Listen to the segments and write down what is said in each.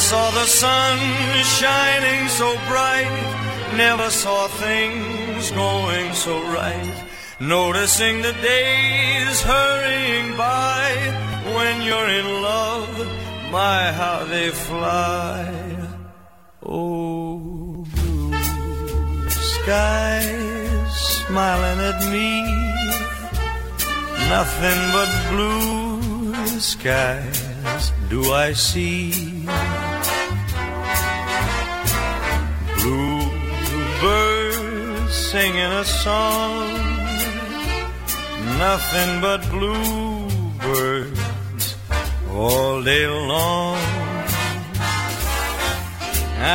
saw the sun shining so bright, never saw things going so right. Noticing the days hurrying by when you're in love, my how they fly. Oh, blue skies smiling at me, nothing but blue skies do I see. Singing a song, nothing but bluebirds all day long.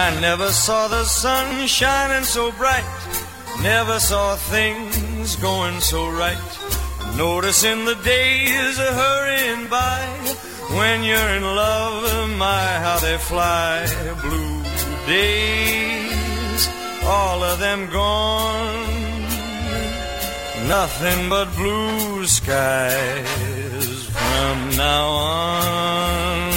I never saw the sun shining so bright, never saw things going so right. Noticing the days a hurrying by, when you're in love, my how they fly. Blue days, all of them gone. Nothing but blue skies from now on.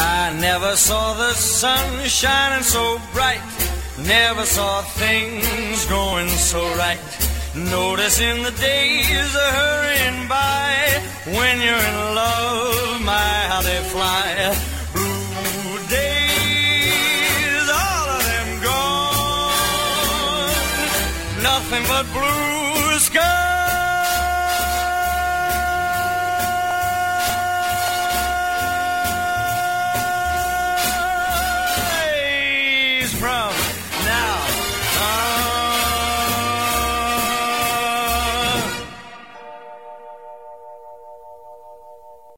I never saw the sun shining so bright. Never saw things going so right. Noticing the days are hurrying by. When you're in love, my how they fly. Blue days, all of them gone. Nothing but blue skies. now.